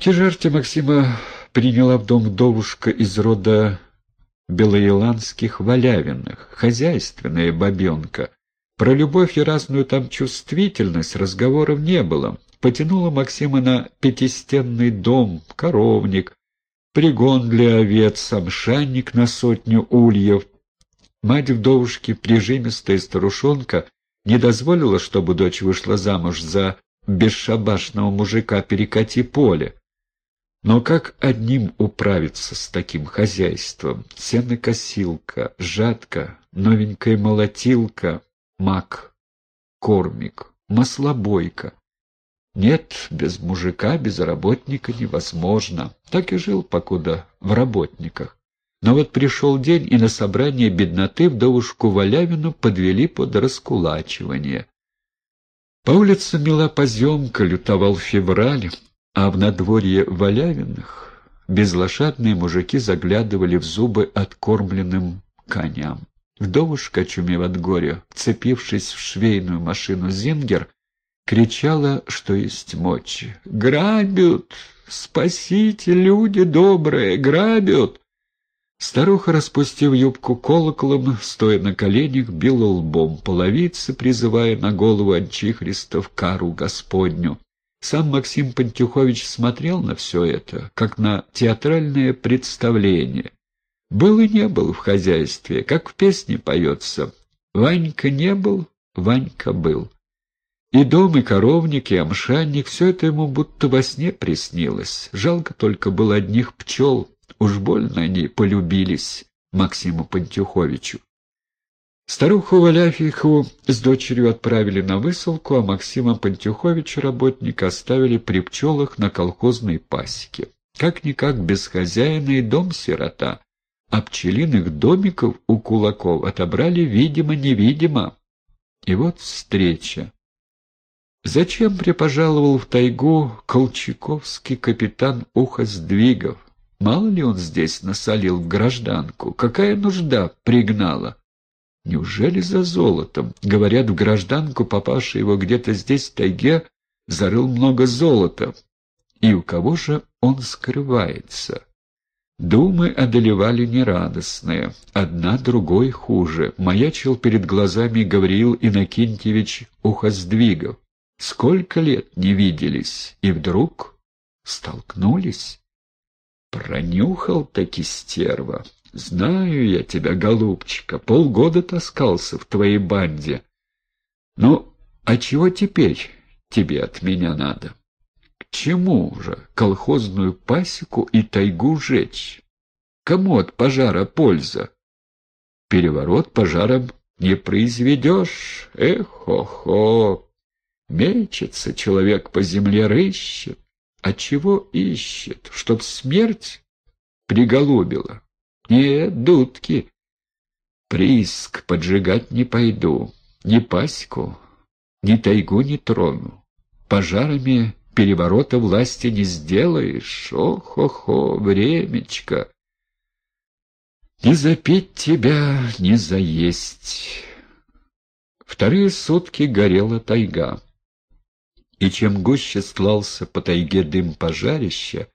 Тяжарте Максима приняла в дом вдовушка из рода белоиландских валявиных, хозяйственная бабенка. Про любовь и разную там чувствительность разговоров не было. Потянула Максима на пятистенный дом, коровник, пригон для овец, амшанник на сотню ульев. Мать вдовушки, прижимистая старушонка, не дозволила, чтобы дочь вышла замуж за бесшабашного мужика перекати поле. Но как одним управиться с таким хозяйством? Сенокосилка, жатка, новенькая молотилка, мак, кормик, маслобойка. Нет, без мужика, без работника невозможно. Так и жил покуда в работниках. Но вот пришел день, и на собрание бедноты вдовушку Валявину подвели под раскулачивание. По улицам мела поземка, лютовал февраль, а в надворье Валявиных безлошадные мужики заглядывали в зубы откормленным коням. Вдовушка, чумев от горя, вцепившись в швейную машину «Зингер», кричала, что есть мочи. «Грабят! Спасите, люди добрые! Грабят!» Старуха, распустив юбку колоколом, стоя на коленях, била лбом половицы, призывая на голову Анчихристов кару Господню. Сам Максим Пантюхович смотрел на все это, как на театральное представление. Был и не был в хозяйстве, как в песне поется. Ванька не был, Ванька был. И дом, и коровник, и амшанник — все это ему будто во сне приснилось. Жалко только было одних пчел. Уж больно они полюбились Максиму Пантюховичу. Старуху Валяфиху с дочерью отправили на высылку, а Максима Пантюховича, работника, оставили при пчелах на колхозной пасеке. Как-никак без хозяина и дом сирота, а пчелиных домиков у кулаков отобрали видимо-невидимо. И вот встреча. Зачем припожаловал в тайгу колчаковский капитан Ухоздвигов? Мало ли он здесь насолил в гражданку? Какая нужда пригнала? Неужели за золотом? Говорят, в гражданку, попавший его где-то здесь, в тайге, зарыл много золота. И у кого же он скрывается? Думы одолевали нерадостные, одна другой хуже. Маячил перед глазами Гавриил Иннокентьевич Ухоздвигов. Сколько лет не виделись, и вдруг столкнулись. Пронюхал таки стерва. Знаю я тебя, голубчика, полгода таскался в твоей банде. Ну, а чего теперь тебе от меня надо? К чему же колхозную пасеку и тайгу жечь? Кому от пожара польза? Переворот пожаром не произведешь. Эх-хо-хо! Мечется человек по земле, рыщет. А чего ищет? Чтоб смерть приголубила? Нет, дудки. Прииск поджигать не пойду. Ни паську, ни тайгу не трону. Пожарами переворота власти не сделаешь. О-хо-хо, времечко. Не запить тебя, не заесть. Вторые сутки горела тайга. И чем гуще стлался по тайге дым пожарища,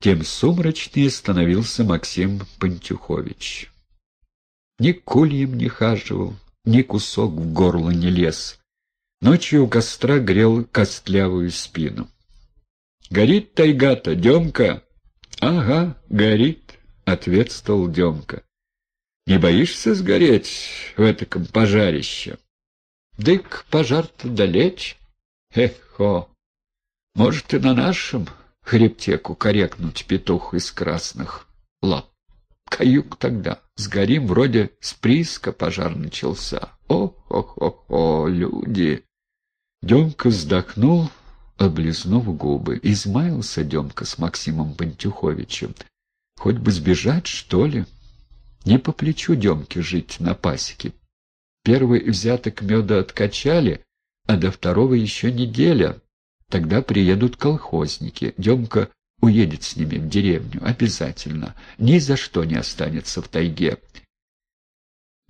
тем сумрачнее становился Максим Пантюхович. Ни кульем не хаживал, ни кусок в горло не лез. Ночью у костра грел костлявую спину. «Горит тайга-то, Демка?» «Ага, горит», — ответствовал Демка. «Не боишься сгореть в этом пожарище?» «Дык, пожар-то далеч. Эхо! Может, и на нашем хребте кукарекнуть петух из красных лап. Каюк тогда. Сгорим, вроде с прииска пожар начался. О-хо-хо-хо, люди! Демка вздохнул, облизнув губы. Измаялся Демка с Максимом Пантюховичем. Хоть бы сбежать, что ли? Не по плечу Демке жить на пасеке. Первый взяток меда откачали, а до второго еще неделя. Тогда приедут колхозники. Демка уедет с ними в деревню. Обязательно. Ни за что не останется в тайге.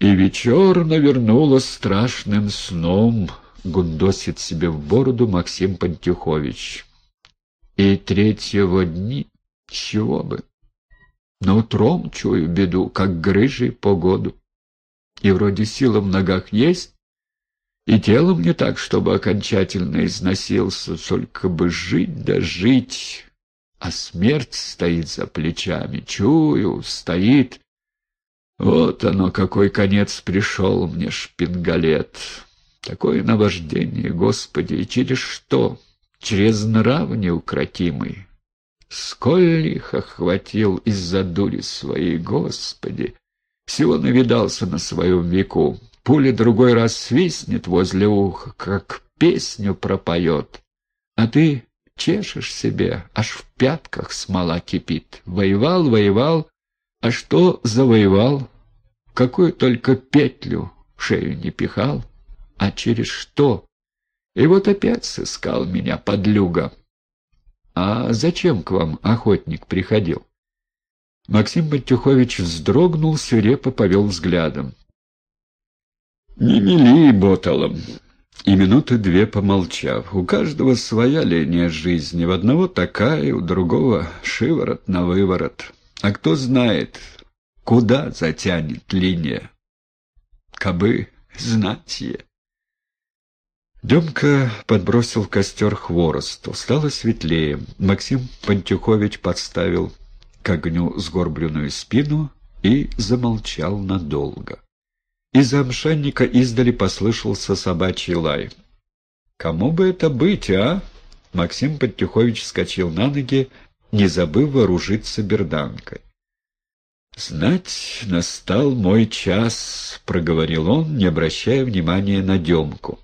И вечер навернула страшным сном, гундосит себе в бороду Максим Пантюхович. И третьего дни, чего бы. Но утром чую беду, как грыжи по году. И вроде сила в ногах есть, и телом не так, чтобы окончательно износился, только бы жить да жить. А смерть стоит за плечами, чую, стоит. Вот оно, какой конец пришел мне, шпингалет. Такое наваждение, Господи, и через что? Через нрав неукротимый. Сколь их охватил из-за дури своей, Господи! Всего навидался на своем веку. Пуля другой раз свистнет возле уха, как песню пропоет. А ты чешешь себе, аж в пятках смола кипит. Воевал, воевал, а что завоевал? Какую только петлю шею не пихал, а через что? И вот опять сыскал меня подлюга. А зачем к вам охотник приходил? Максим Батюхович вздрогнул, свирепо повел взглядом. «Не мели боталом!» И минуты две помолчав. У каждого своя линия жизни. В одного такая, у другого шиворот на выворот. А кто знает, куда затянет линия? Кабы знать е. Демка подбросил в костер хворосту. Стало светлее. Максим Пантюхович подставил к огню сгорбленную спину и замолчал надолго. Из-за амшанника издали послышался собачий лай. «Кому бы это быть, а?» Максим Подтюхович вскочил на ноги, не забыв вооружиться берданкой. «Знать, настал мой час», — проговорил он, не обращая внимания на Демку.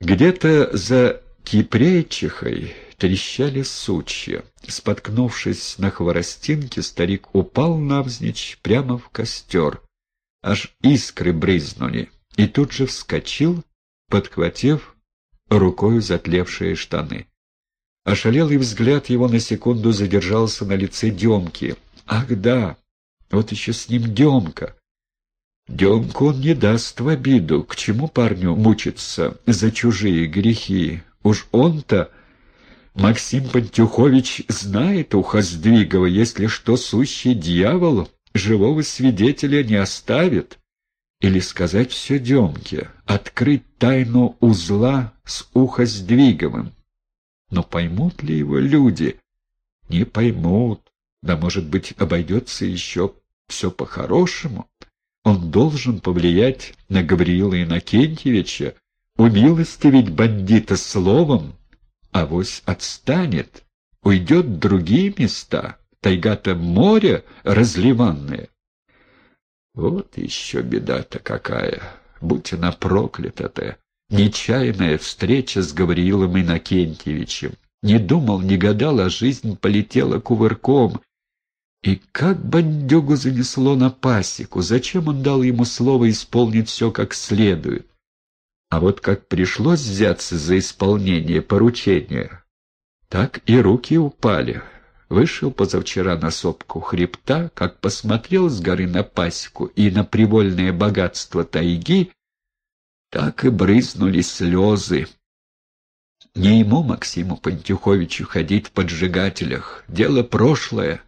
Где-то за Кипрейчихой трещали сучья. Споткнувшись на хворостинке, старик упал навзничь прямо в костер. Аж искры брызнули, и тут же вскочил, подхватив рукою затлевшие штаны. Ошалелый взгляд его на секунду задержался на лице Демки. «Ах да! Вот еще с ним Демка!» Демку он не даст в обиду. К чему парню мучиться за чужие грехи? Уж он-то Максим Пантюхович знает у Хоздвигова, если что, сущий дьявол живого свидетеля не оставит. Или сказать все Демке, открыть тайну узла с Ухоздвиговым. Но поймут ли его люди? Не поймут. Да, может быть, обойдется еще все по-хорошему. Он должен повлиять на Гавриила Иннокентьевича, умилостивить бандита словом, авось отстанет, уйдет в другие места, тайга-то море разливанное. Вот еще беда-то какая, будь она проклята-то, нечаянная встреча с Гавриилом Иннокентьевичем. Не думал, не гадал, а жизнь полетела кувырком. И как бандюгу занесло на пасеку, зачем он дал ему слово исполнить все как следует? А вот как пришлось взяться за исполнение поручения, так и руки упали. Вышел позавчера на сопку хребта, как посмотрел с горы на пасеку и на привольное богатство тайги, так и брызнули слезы. Не ему, Максиму Пантюховичу, ходить в поджигателях. Дело прошлое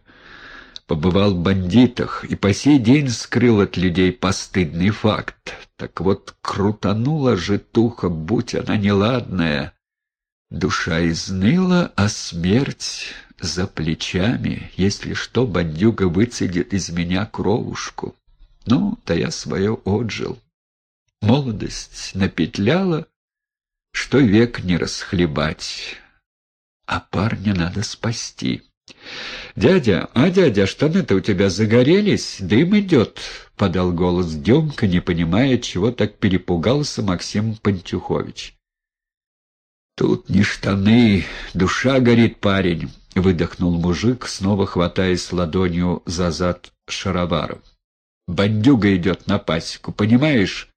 побывал в бандитах и по сей день скрыл от людей постыдный факт. Так вот, крутанула же туха, будь она неладная. Душа изныла, а смерть за плечами. Если что, бандюга выцедит из меня кровушку. Ну, да я свое отжил. Молодость напетляла, что век не расхлебать. А парня надо спасти. «Дядя, а дядя, штаны-то у тебя загорелись? Дым идет!» — подал голос Демка, не понимая, чего так перепугался Максим Пантюхович. «Тут не штаны, душа горит, парень!» — выдохнул мужик, снова хватаясь ладонью за зад шароваров. «Бандюга идет на пасеку, понимаешь?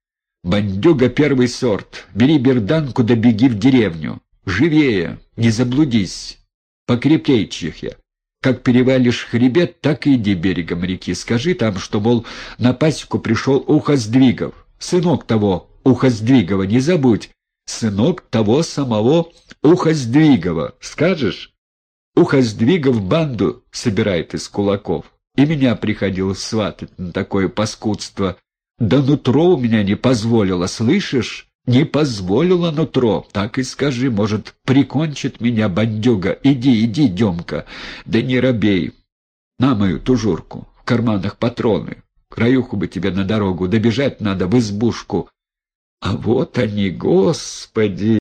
Бандюга первый сорт. Бери берданку да беги в деревню. Живее, не заблудись!» покрепче чихя. Как перевалишь хребет, так и иди берегом реки. Скажи там, что, мол, на пасеку пришел Ухоздвигов. Сынок того Ухоздвигова, не забудь. сынок того самого Ухоздвигова. Скажешь? Ухоздвигов банду собирает из кулаков. И меня приходилось сватать на такое паскудство. Да нутро у меня не позволило, слышишь? Не позволило нутро. Так и скажи, может, прикончит меня бандюга. Иди, иди, Демка, да не робей. На мою тужурку, в карманах патроны. Краюху бы тебе на дорогу, добежать надо в избушку. А вот они, господи!